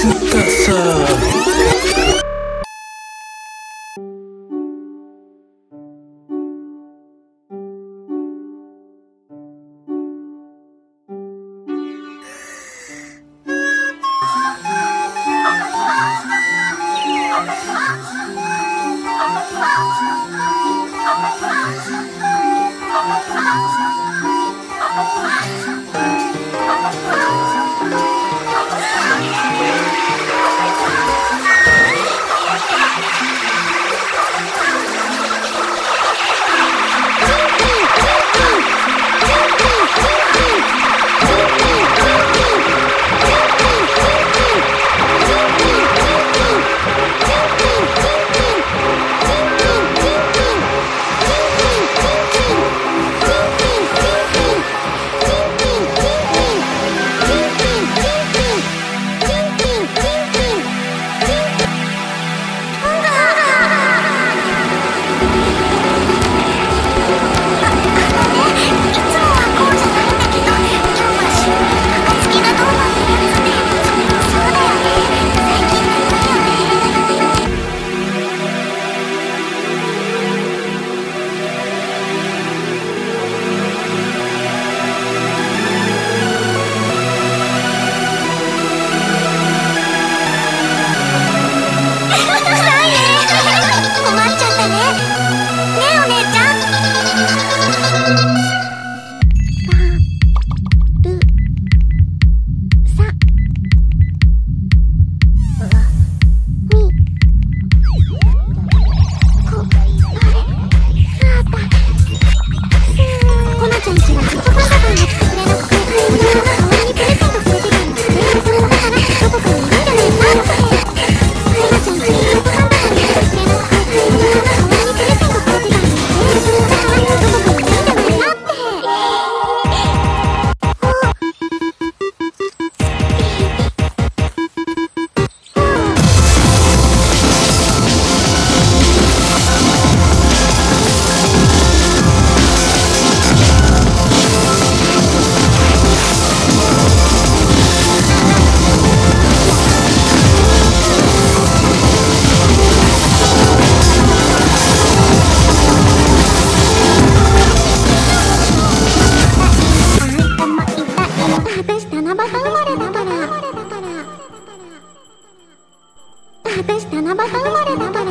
Sintasa. Oh, 私七夕生まれだから。私七夕生まれだから。